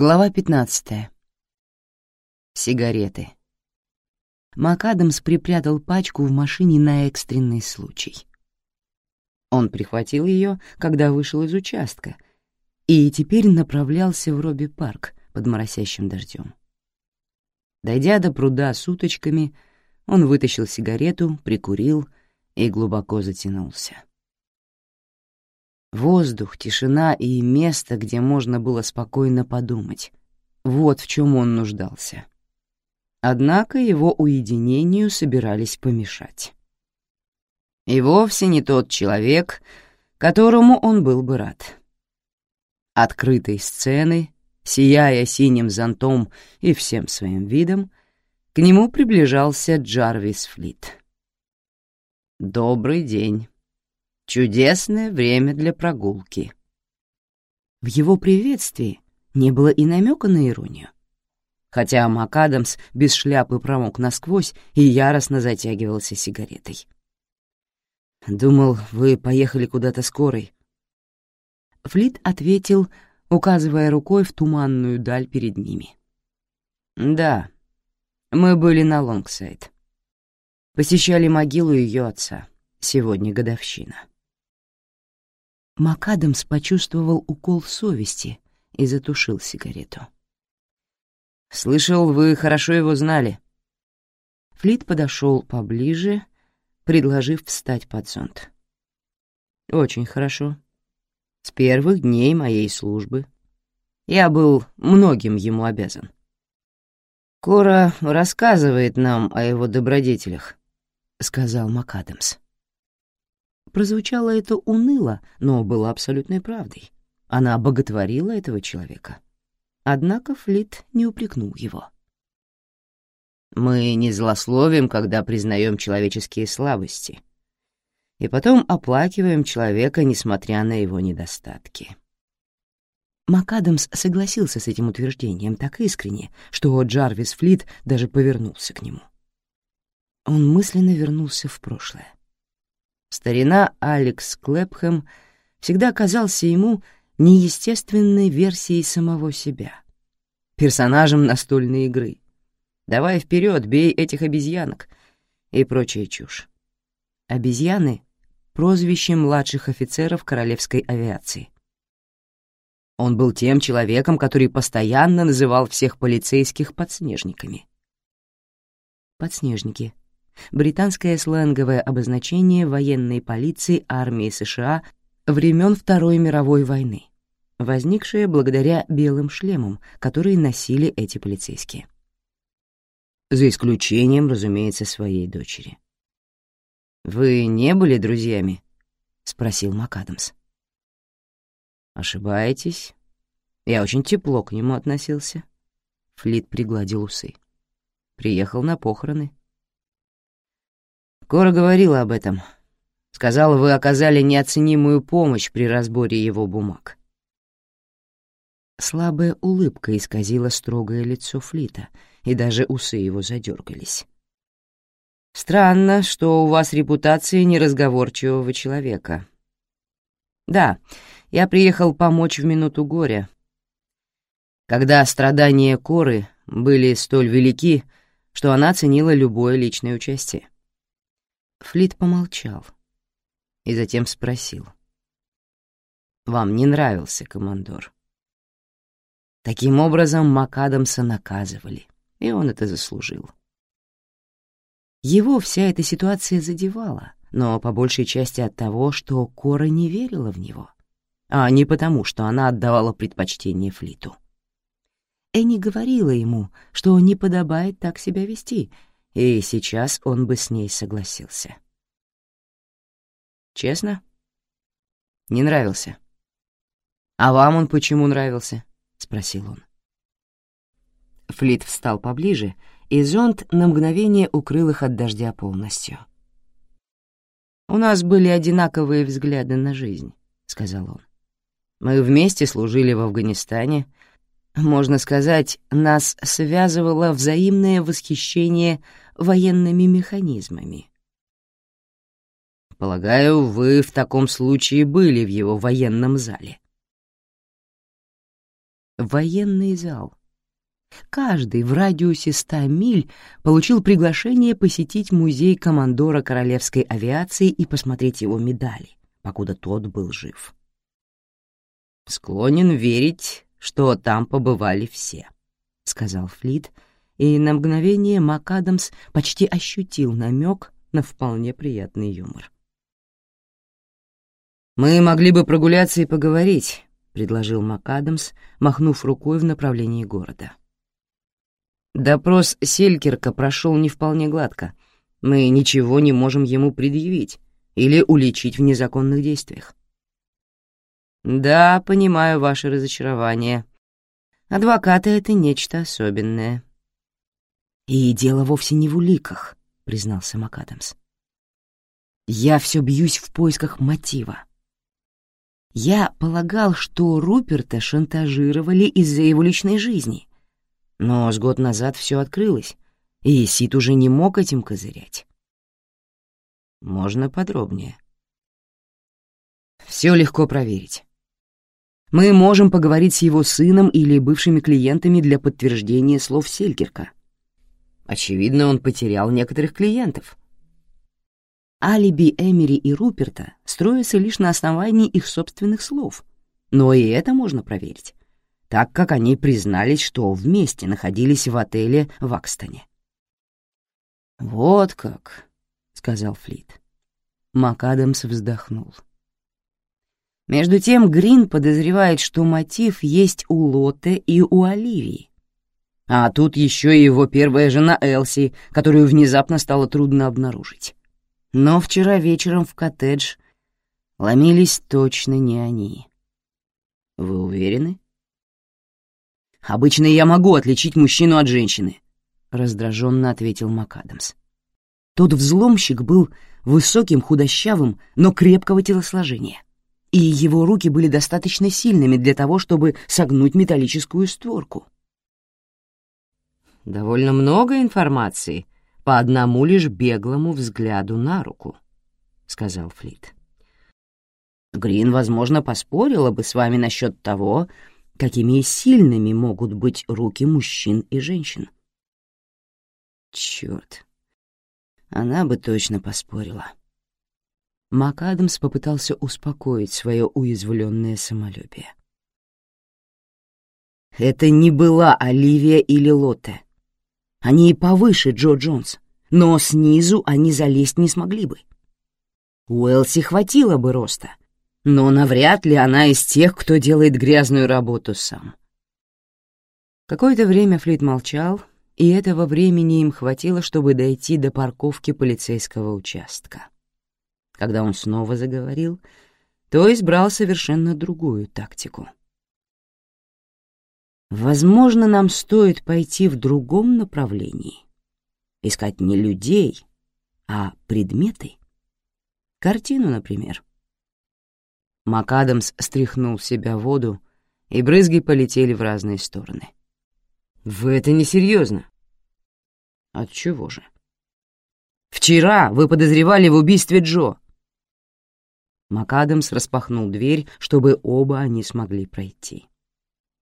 Глава 15. Сигареты. МакАдамс припрятал пачку в машине на экстренный случай. Он прихватил ее, когда вышел из участка, и теперь направлялся в Робби-парк под моросящим дождем. Дойдя до пруда с уточками, он вытащил сигарету, прикурил и глубоко затянулся. Воздух, тишина и место, где можно было спокойно подумать. Вот в чем он нуждался. Однако его уединению собирались помешать. И вовсе не тот человек, которому он был бы рад. Открытой сцены, сияя синим зонтом и всем своим видом, к нему приближался Джарвис Флит. «Добрый день», Чудесное время для прогулки. В его приветствии не было и намека на иронию. Хотя МакАдамс без шляпы промок насквозь и яростно затягивался сигаретой. «Думал, вы поехали куда-то скорой». Флит ответил, указывая рукой в туманную даль перед ними. «Да, мы были на Лонгсайд. Посещали могилу ее отца. Сегодня годовщина». МакАдамс почувствовал укол совести и затушил сигарету. «Слышал, вы хорошо его знали». Флит подошел поближе, предложив встать под зонт. «Очень хорошо. С первых дней моей службы. Я был многим ему обязан. Кора рассказывает нам о его добродетелях», — сказал МакАдамс. Прозвучало это уныло, но было абсолютной правдой. Она боготворила этого человека. Однако Флит не упрекнул его. «Мы не злословим, когда признаем человеческие слабости, и потом оплакиваем человека, несмотря на его недостатки». МакАдамс согласился с этим утверждением так искренне, что Джарвис Флит даже повернулся к нему. Он мысленно вернулся в прошлое. Старина Алекс Клэпхэм всегда казался ему неестественной версией самого себя, персонажем настольной игры. «Давай вперед, бей этих обезьянок» и прочая чушь. Обезьяны — прозвище младших офицеров королевской авиации. Он был тем человеком, который постоянно называл всех полицейских подснежниками. Подснежники — британское сленговое обозначение военной полиции армии США времен Второй мировой войны, возникшее благодаря белым шлемам, которые носили эти полицейские. За исключением, разумеется, своей дочери. «Вы не были друзьями?» — спросил МакАдамс. «Ошибаетесь. Я очень тепло к нему относился». Флит пригладил усы. «Приехал на похороны». Кора говорила об этом. Сказала, вы оказали неоценимую помощь при разборе его бумаг. Слабая улыбка исказила строгое лицо Флита, и даже усы его задергались. «Странно, что у вас репутация неразговорчивого человека». «Да, я приехал помочь в минуту горя. Когда страдания Коры были столь велики, что она ценила любое личное участие. Флит помолчал и затем спросил. «Вам не нравился командор?» Таким образом, МакАдамса наказывали, и он это заслужил. Его вся эта ситуация задевала, но по большей части от того, что Кора не верила в него, а не потому, что она отдавала предпочтение Флиту. Энни говорила ему, что не подобает так себя вести, и сейчас он бы с ней согласился. Честно? Не нравился. «А вам он почему нравился?» — спросил он. Флит встал поближе, и зонт на мгновение укрыл их от дождя полностью. «У нас были одинаковые взгляды на жизнь», — сказал он. «Мы вместе служили в Афганистане, можно сказать, нас связывало взаимное восхищение военными механизмами. Полагаю, вы в таком случае были в его военном зале. военный зал. Каждый в радиусе ста миль получил приглашение посетить музей командора королевской авиации и посмотреть его медали, покуда тот был жив. «Склонен верить, что там побывали все», — сказал Флит, и на мгновение МакАдамс почти ощутил намек на вполне приятный юмор. «Мы могли бы прогуляться и поговорить», — предложил МакАдамс, махнув рукой в направлении города. Допрос Селькерка прошел не вполне гладко. Мы ничего не можем ему предъявить или уличить в незаконных действиях. Да, понимаю ваше разочарование. Адвокаты — это нечто особенное. И дело вовсе не в уликах, признался МакАдамс. Я все бьюсь в поисках мотива. Я полагал, что Руперта шантажировали из-за его личной жизни. Но с год назад все открылось, и Сид уже не мог этим козырять. Можно подробнее. Все легко проверить. Мы можем поговорить с его сыном или бывшими клиентами для подтверждения слов Селькерка. Очевидно, он потерял некоторых клиентов. Алиби Эмери и Руперта строятся лишь на основании их собственных слов, но и это можно проверить, так как они признались, что вместе находились в отеле в Акстоне. «Вот как», — сказал Флит. МакАдамс вздохнул. Между тем Грин подозревает, что мотив есть у Лотте и у Оливии. А тут еще и его первая жена Элси, которую внезапно стало трудно обнаружить. Но вчера вечером в коттедж ломились точно не они. Вы уверены? Обычно я могу отличить мужчину от женщины, раздраженно ответил МакАдамс. Тот взломщик был высоким, худощавым, но крепкого телосложения, и его руки были достаточно сильными для того, чтобы согнуть металлическую створку. Довольно много информации — по одному лишь беглому взгляду на руку», — сказал Флит. «Грин, возможно, поспорила бы с вами насчет того, какими сильными могут быть руки мужчин и женщин». «Черт, она бы точно поспорила». МакАдамс попытался успокоить свое уязвленное самолюбие. «Это не была Оливия или Лотте. Они и повыше Джо Джонс, но снизу они залезть не смогли бы. Уэлси хватило бы роста, но навряд ли она из тех, кто делает грязную работу сам. Какое-то время Флит молчал, и этого времени им хватило, чтобы дойти до парковки полицейского участка. Когда он снова заговорил, то избрал совершенно другую тактику — Возможно, нам стоит пойти в другом направлении. Искать не людей, а предметы. Картину, например. МакАдамс стряхнул в себя воду, и брызги полетели в разные стороны. «Вы это несерьезно?» «Отчего же?» «Вчера вы подозревали в убийстве Джо». МакАдамс распахнул дверь, чтобы оба они смогли пройти.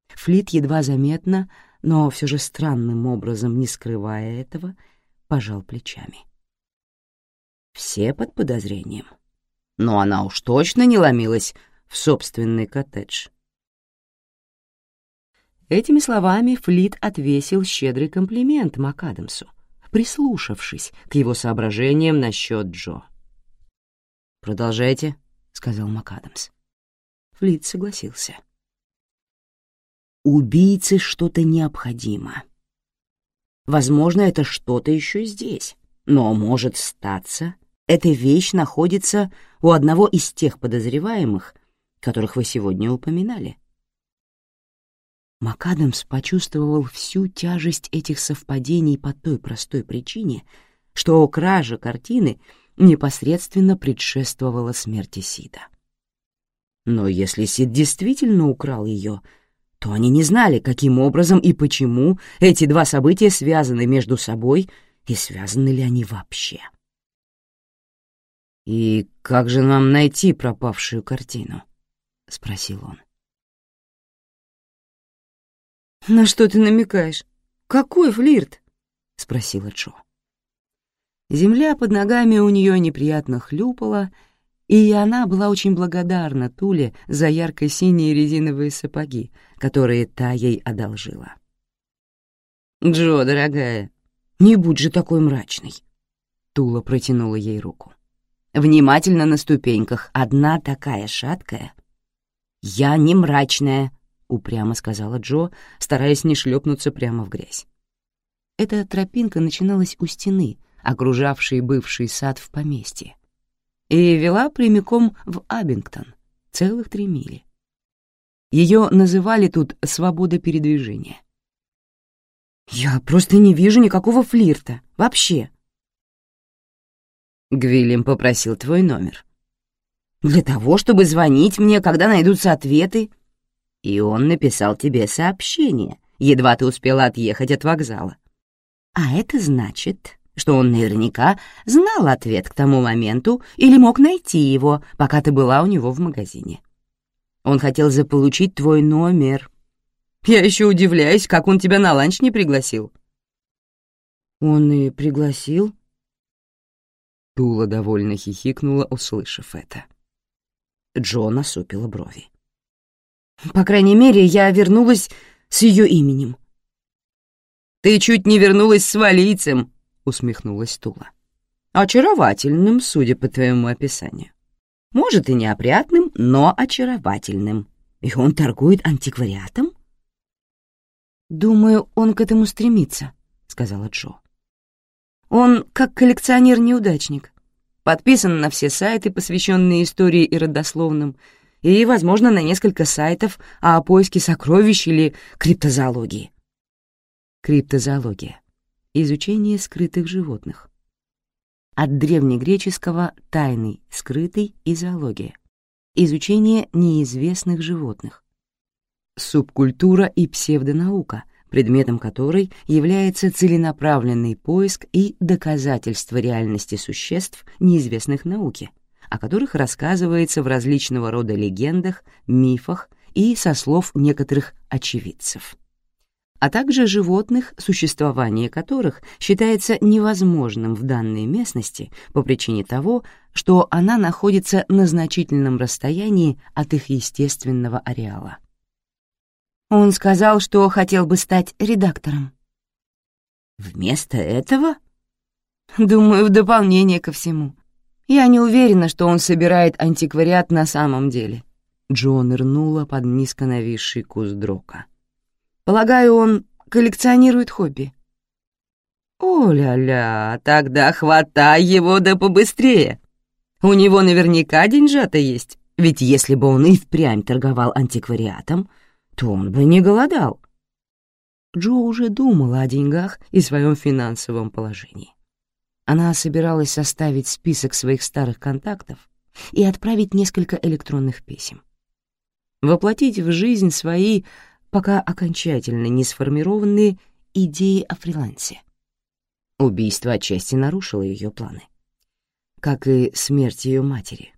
Флит едва заметно, но все же странным образом, не скрывая этого, пожал плечами. Все под подозрением. Но она уж точно не ломилась в собственный коттедж. Этими словами Флит отвесил щедрый комплимент МакАдамсу, прислушавшись к его соображениям насчет Джо. «Продолжайте», — сказал МакАдамс. Флит согласился. Убийце что-то необходимо. Возможно, это что-то еще здесь, но может статься, эта вещь находится у одного из тех подозреваемых, которых вы сегодня упоминали. МакАдамс почувствовал всю тяжесть этих совпадений по той простой причине, что кража картины непосредственно предшествовала смерти Сида. Но если Сид действительно украл ее — то они не знали, каким образом и почему эти два события связаны между собой и связаны ли они вообще. «И как же нам найти пропавшую картину?» — спросил он. «На что ты намекаешь? Какой флирт?» — спросила Джо. Земля под ногами у нее неприятно хлюпала, и она была очень благодарна Туле за ярко-синие резиновые сапоги, которые та ей одолжила. «Джо, дорогая, не будь же такой мрачной!» Тула протянула ей руку. «Внимательно на ступеньках, одна такая шаткая». «Я не мрачная», — упрямо сказала Джо, стараясь не шлепнуться прямо в грязь. Эта тропинка начиналась у стены, окружавшей бывший сад в поместье, и вела прямиком в Абингтон, целых три мили. Ее называли тут «свобода передвижения». «Я просто не вижу никакого флирта. Вообще». Гвиллем попросил твой номер. «Для того, чтобы звонить мне, когда найдутся ответы». И он написал тебе сообщение, едва ты успела отъехать от вокзала. А это значит, что он наверняка знал ответ к тому моменту или мог найти его, пока ты была у него в магазине. Он хотел заполучить твой номер, я еще удивляюсь, как он тебя на ланч не пригласил». «Он и пригласил?» Тула довольно хихикнула, услышав это. Джо насупила брови. «По крайней мере, я вернулась с ее именем». «Ты чуть не вернулась с валийцем», — усмехнулась Тула. «Очаровательным, судя по твоему описанию. Может, и неопрятным, но очаровательным. И он торгует антиквариатом?» «Думаю, он к этому стремится», — сказала Джо. «Он как коллекционер-неудачник, подписан на все сайты, посвященные истории и родословным, и, возможно, на несколько сайтов о поиске сокровищ или криптозоологии». Криптозоология — изучение скрытых животных. От древнегреческого «тайный», «скрытый» и «зоология» — изучение неизвестных животных. Субкультура и псевдонаука, предметом которой является целенаправленный поиск и доказательство реальности существ, неизвестных науке, о которых рассказывается в различного рода легендах, мифах и со слов некоторых очевидцев а также животных, существование которых считается невозможным в данной местности по причине того, что она находится на значительном расстоянии от их естественного ареала. Он сказал, что хотел бы стать редактором. Вместо этого? Думаю, в дополнение ко всему. Я не уверена, что он собирает антиквариат на самом деле. Джо нырнула под низко нависший куст дрока. Полагаю, он коллекционирует хобби. «О-ля-ля, тогда хватай его да побыстрее. У него наверняка деньжата есть, ведь если бы он и впрямь торговал антиквариатом, то он бы не голодал. Джо уже думала о деньгах и своем финансовом положении. Она собиралась составить список своих старых контактов и отправить несколько электронных писем. Воплотить в жизнь свои, пока окончательно не сформированные, идеи о фрилансе. Убийство отчасти нарушило ее планы, как и смерть ее матери.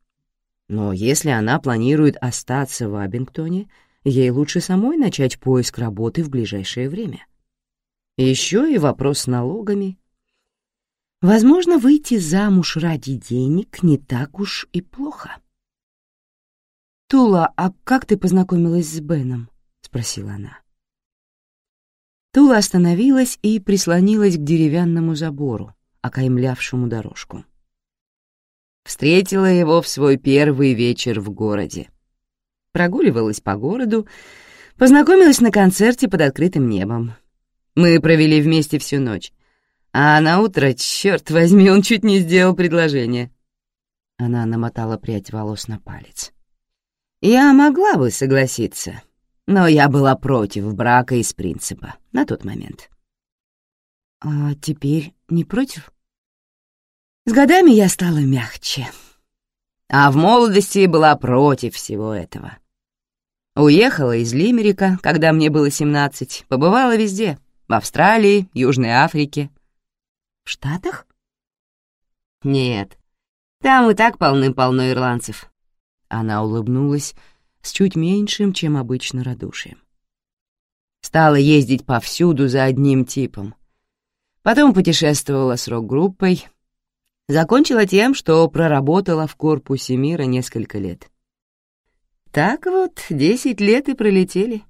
Но если она планирует остаться в Абингтоне — ей лучше самой начать поиск работы в ближайшее время. Еще и вопрос с налогами. Возможно, выйти замуж ради денег не так уж и плохо. «Тула, а как ты познакомилась с Беном?» — спросила она. Тула остановилась и прислонилась к деревянному забору, окаймлявшему дорожку. Встретила его в свой первый вечер в городе прогуливалась по городу, познакомилась на концерте под открытым небом. Мы провели вместе всю ночь. А на утро, черт возьми, он чуть не сделал предложение. Она намотала прядь волос на палец. Я могла бы согласиться, но я была против брака из принципа на тот момент. А теперь не против? С годами я стала мягче. А в молодости была против всего этого. Уехала из Лимерика, когда мне было 17, побывала везде, в Австралии, Южной Африке. В Штатах? Нет, там и так полны-полно ирландцев. Она улыбнулась с чуть меньшим, чем обычно, радушием. Стала ездить повсюду за одним типом. Потом путешествовала с рок-группой. Закончила тем, что проработала в корпусе мира несколько лет. Так вот, десять лет и пролетели.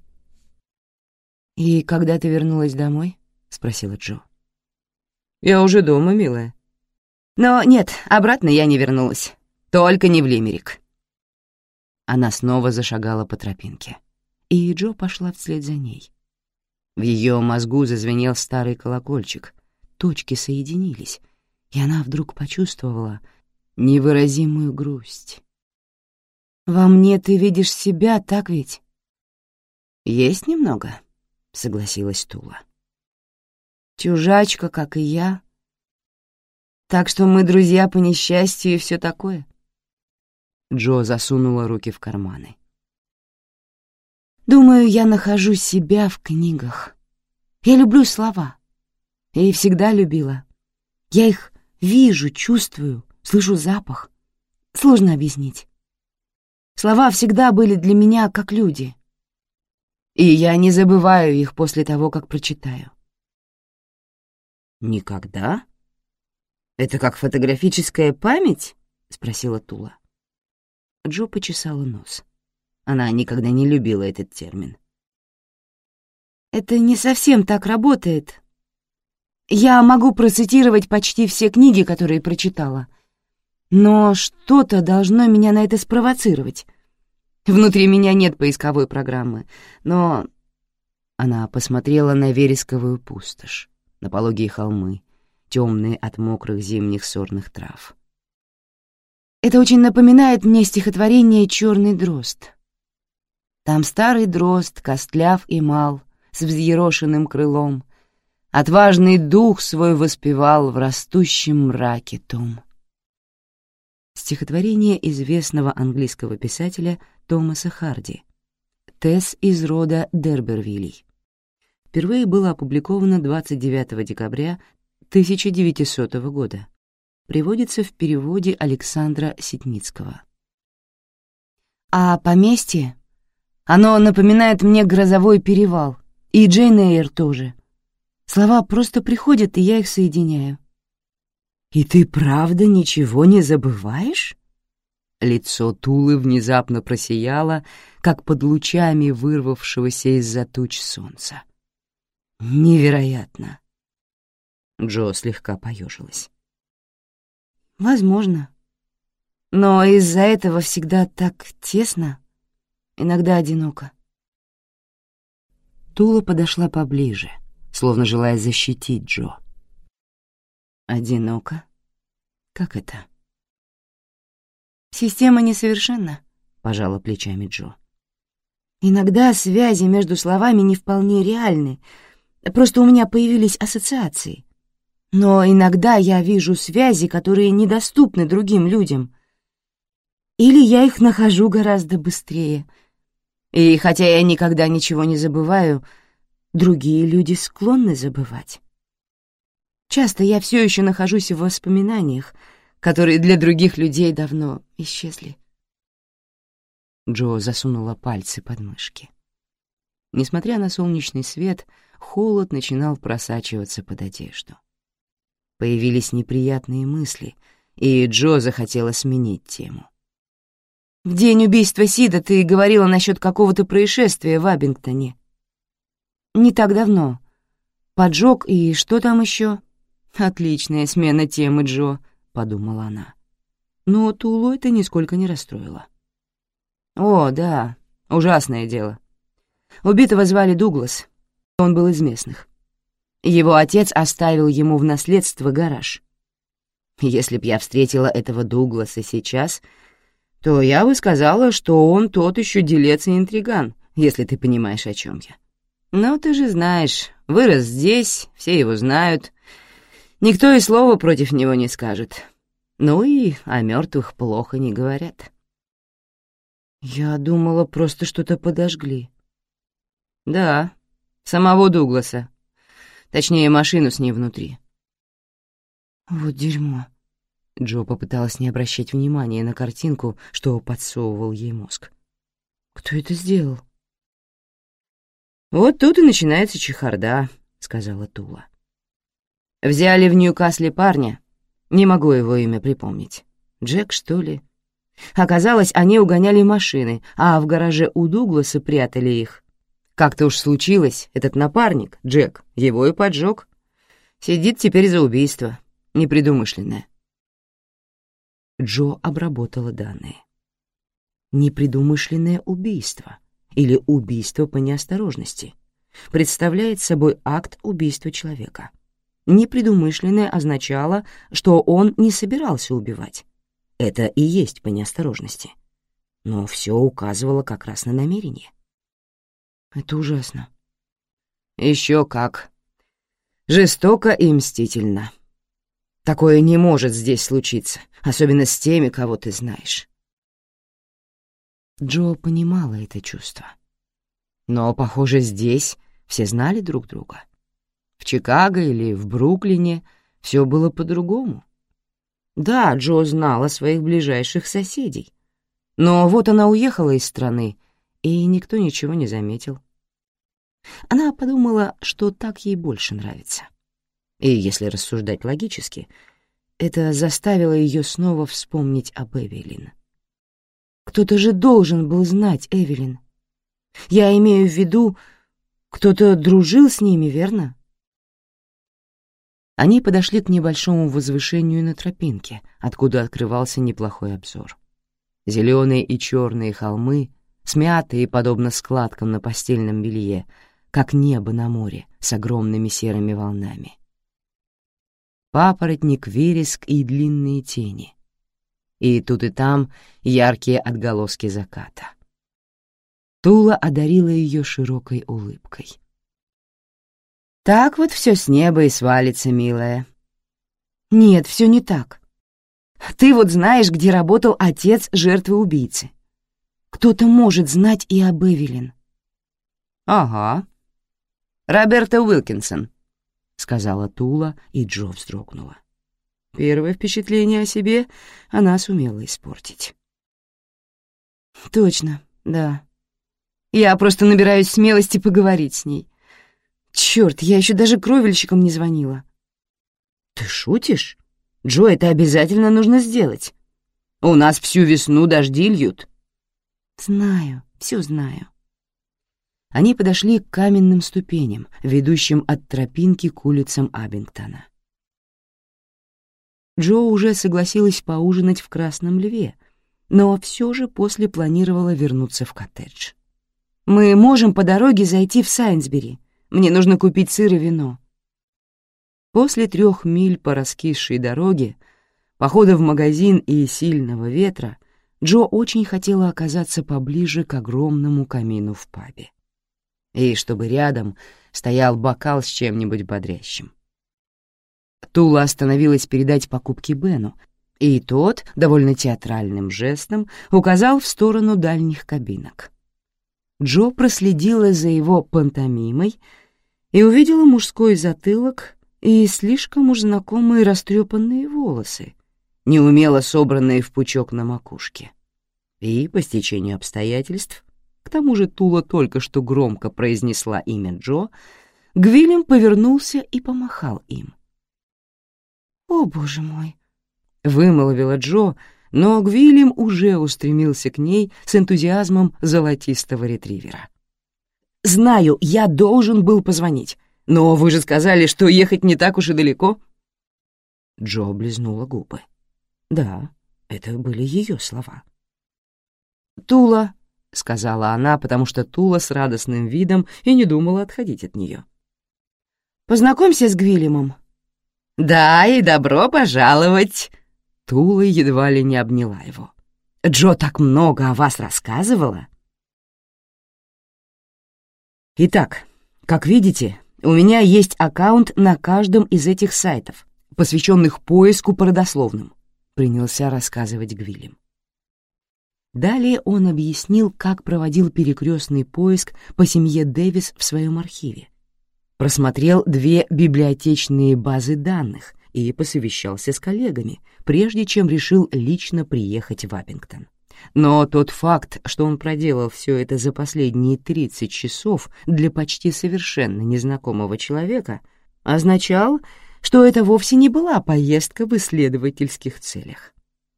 «И когда ты вернулась домой?» — спросила Джо. «Я уже дома, милая». «Но нет, обратно я не вернулась. Только не в Лимерик». Она снова зашагала по тропинке, и Джо пошла вслед за ней. В ее мозгу зазвенел старый колокольчик, точки соединились, и она вдруг почувствовала невыразимую грусть. «Во мне ты видишь себя, так ведь?» «Есть немного», — согласилась Тула. «Чужачка, как и я. Так что мы друзья по несчастью и все такое». Джо засунула руки в карманы. «Думаю, я нахожу себя в книгах. Я люблю слова. И всегда любила. Я их вижу, чувствую, слышу запах. Сложно объяснить. Слова всегда были для меня как люди и я не забываю их после того, как прочитаю. «Никогда? Это как фотографическая память?» — спросила Тула. Джо почесала нос. Она никогда не любила этот термин. «Это не совсем так работает. Я могу процитировать почти все книги, которые прочитала, но что-то должно меня на это спровоцировать». Внутри меня нет поисковой программы, но...» Она посмотрела на вересковую пустошь, на пологие холмы, темные от мокрых зимних сорных трав. «Это очень напоминает мне стихотворение «Черный дрозд». Там старый дрозд, костляв и мал, с взъерошенным крылом, Отважный дух свой воспевал в растущем мраке том. Стихотворение известного английского писателя Томаса Харди. Тесс из рода Дербервилей. Впервые было опубликовано 29 декабря 1900 года. Приводится в переводе Александра Ситницкого. А поместье? Оно напоминает мне грозовой перевал. И Джейн Эйр тоже. Слова просто приходят, и я их соединяю. «И ты правда ничего не забываешь?» Лицо Тулы внезапно просияло, как под лучами вырвавшегося из-за туч солнца. «Невероятно!» Джо слегка поежилась. «Возможно. Но из-за этого всегда так тесно, иногда одиноко». Тула подошла поближе, словно желая защитить Джо. «Одиноко? Как это?» «Система несовершенна», — пожала плечами Джо. «Иногда связи между словами не вполне реальны, просто у меня появились ассоциации. Но иногда я вижу связи, которые недоступны другим людям. Или я их нахожу гораздо быстрее. И хотя я никогда ничего не забываю, другие люди склонны забывать. Часто я все еще нахожусь в воспоминаниях, которые для других людей давно исчезли. Джо засунула пальцы под мышки. Несмотря на солнечный свет, холод начинал просачиваться под одежду. Появились неприятные мысли, и Джо захотела сменить тему. «В день убийства Сида ты говорила насчет какого-то происшествия в Абингтоне. Не так давно. Поджог и что там еще? Отличная смена темы, Джо подумала она. Но Тулу это нисколько не расстроило. «О, да, ужасное дело. Убитого звали Дуглас. Он был из местных. Его отец оставил ему в наследство гараж. Если б я встретила этого Дугласа сейчас, то я бы сказала, что он тот еще делец и интриган, если ты понимаешь, о чем я. Но ты же знаешь, вырос здесь, все его знают, Никто и слова против него не скажет. Ну и о мертвых плохо не говорят. Я думала, просто что-то подожгли. Да, самого Дугласа. Точнее, машину с ней внутри. Вот дерьмо. Джо попыталась не обращать внимания на картинку, что подсовывал ей мозг. Кто это сделал? «Вот тут и начинается чехарда», — сказала Тула. «Взяли в Ньюкасле парня, не могу его имя припомнить. Джек, что ли? Оказалось, они угоняли машины, а в гараже у Дугласа прятали их. Как-то уж случилось, этот напарник, Джек, его и поджег. Сидит теперь за убийство, непредумышленное. Джо обработала данные. Непредумышленное убийство или убийство по неосторожности представляет собой акт убийства человека. Непредумышленное означало, что он не собирался убивать. Это и есть по неосторожности. Но все указывало как раз на намерение. Это ужасно. Еще как. Жестоко и мстительно. Такое не может здесь случиться, особенно с теми, кого ты знаешь. Джо понимала это чувство. Но, похоже, здесь все знали друг друга. В Чикаго или в Бруклине все было по-другому. Да, Джо знала своих ближайших соседей. Но вот она уехала из страны, и никто ничего не заметил. Она подумала, что так ей больше нравится. И если рассуждать логически, это заставило ее снова вспомнить об Эвелин. Кто-то же должен был знать Эвелин. Я имею в виду, кто-то дружил с ними, верно? Они подошли к небольшому возвышению на тропинке, откуда открывался неплохой обзор. Зеленые и черные холмы, смятые, подобно складкам на постельном белье, как небо на море с огромными серыми волнами. Папоротник, вереск и длинные тени. И тут и там яркие отголоски заката. Тула одарила ее широкой улыбкой. Так вот все с неба и свалится, милая. Нет, все не так. Ты вот знаешь, где работал отец жертвы-убийцы. Кто-то может знать и об Эвелин. Ага. Роберта Уилкинсон, — сказала Тула, и Джо вздрогнула. Первое впечатление о себе она сумела испортить. Точно, да. Я просто набираюсь смелости поговорить с ней. Черт, я еще даже кровельщикам не звонила. Ты шутишь? Джо, это обязательно нужно сделать. У нас всю весну дожди льют. Знаю, все знаю. Они подошли к каменным ступеням, ведущим от тропинки к улицам Абингтона. Джо уже согласилась поужинать в Красном Льве, но все же после планировала вернуться в коттедж. «Мы можем по дороге зайти в Сайнсбери», мне нужно купить сыр и вино. После трех миль по раскисшей дороге, похода в магазин и сильного ветра, Джо очень хотела оказаться поближе к огромному камину в пабе. И чтобы рядом стоял бокал с чем-нибудь бодрящим. Тула остановилась передать покупки Бену, и тот, довольно театральным жестом, указал в сторону дальних кабинок. Джо проследила за его пантомимой и увидела мужской затылок и слишком уж знакомые растрепанные волосы, неумело собранные в пучок на макушке. И, по стечению обстоятельств, к тому же Тула только что громко произнесла имя Джо, Гвилем повернулся и помахал им. «О, боже мой!» — вымолвила Джо, — но Гвильям уже устремился к ней с энтузиазмом золотистого ретривера. «Знаю, я должен был позвонить, но вы же сказали, что ехать не так уж и далеко». Джо облизнула губы. Да, это были ее слова. «Тула», — сказала она, потому что Тула с радостным видом и не думала отходить от нее. «Познакомься с Гвильямом». «Да, и добро пожаловать», Тула едва ли не обняла его. «Джо так много о вас рассказывала?» Итак, как видите, у меня есть аккаунт на каждом из этих сайтов, посвященных поиску по родословным, принялся рассказывать Гвилем. Далее он объяснил, как проводил перекрестный поиск по семье Дэвис в своем архиве. Просмотрел две библиотечные базы данных, и посовещался с коллегами, прежде чем решил лично приехать в Абингтон. Но тот факт, что он проделал все это за последние 30 часов для почти совершенно незнакомого человека, означал, что это вовсе не была поездка в исследовательских целях.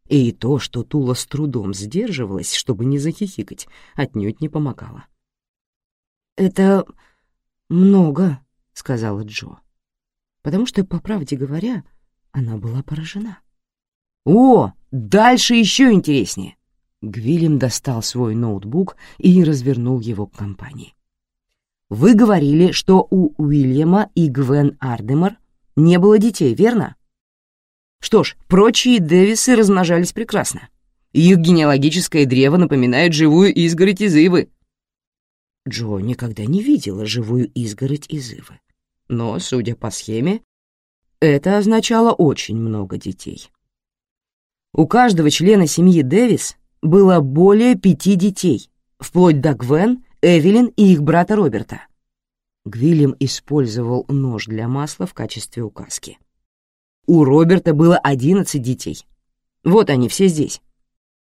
И то, что Тула с трудом сдерживалась, чтобы не захихикать, отнюдь не помогало. «Это много», — сказала Джо, потому что, по правде говоря, она была поражена. «О, дальше еще интереснее!» Гвилем достал свой ноутбук и развернул его к компании. «Вы говорили, что у Уильяма и Гвен Ардемар не было детей, верно? Что ж, прочие Дэвисы размножались прекрасно. Их генеалогическое древо напоминает живую изгородь из ивы». Джо никогда не видела живую изгородь из ивы. Но, судя по схеме, это означало очень много детей. У каждого члена семьи Дэвис было более пяти детей, вплоть до Гвен, Эвелин и их брата Роберта. Гвильям использовал нож для масла в качестве указки. У Роберта было одиннадцать детей. Вот они все здесь.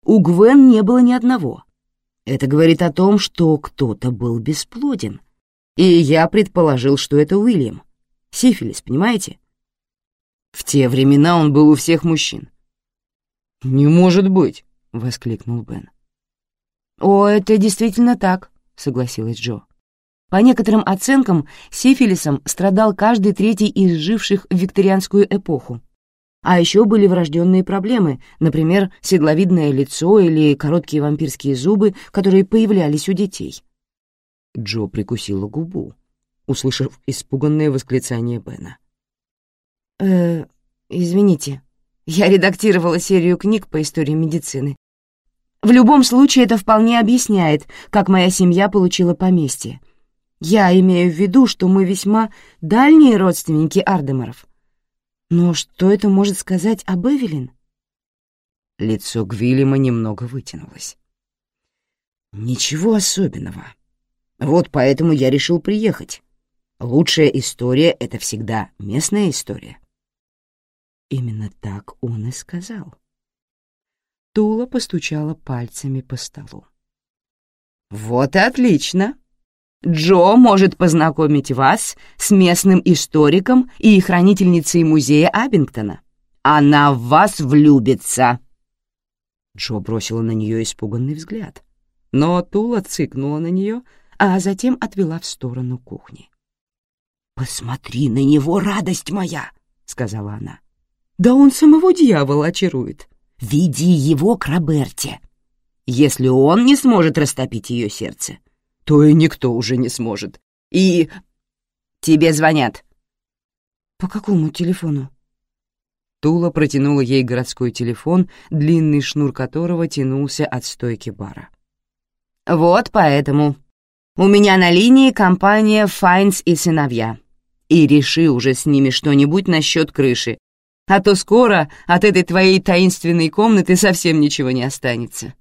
У Гвен не было ни одного. Это говорит о том, что кто-то был бесплоден. И я предположил, что это Уильям. Сифилис, понимаете? В те времена он был у всех мужчин. «Не может быть!» — воскликнул Бен. «О, это действительно так», — согласилась Джо. По некоторым оценкам, сифилисом страдал каждый третий из живших в викторианскую эпоху. А еще были врожденные проблемы, например, седловидное лицо или короткие вампирские зубы, которые появлялись у детей. Джо прикусила губу, услышав испуганное восклицание Бена. «Э, извините», я редактировала серию книг по истории медицины. В любом случае это вполне объясняет, как моя семья получила поместье. Я имею в виду, что мы весьма дальние родственники Ардемаров. Но что это может сказать об Эвелин? Лицо Гвиллема немного вытянулось. Ничего особенного. Вот поэтому я решил приехать. Лучшая история — это всегда местная история. Именно так он и сказал. Тула постучала пальцами по столу. «Вот и отлично. Джо может познакомить вас с местным историком и хранительницей музея Абингтона. Она в вас влюбится!» Джо бросила на нее испуганный взгляд, но Тула цыкнула на нее, а затем отвела в сторону кухни. «Посмотри на него, радость моя!» — сказала она. Да он самого дьявола очарует. Веди его к Роберте. Если он не сможет растопить ее сердце, то и никто уже не сможет. И... Тебе звонят. По какому телефону? Тула протянула ей городской телефон, длинный шнур которого тянулся от стойки бара. «Вот поэтому. У меня на линии компания «Файнс и сыновья». И реши уже с ними что-нибудь насчет крыши, а то скоро от этой твоей таинственной комнаты совсем ничего не останется.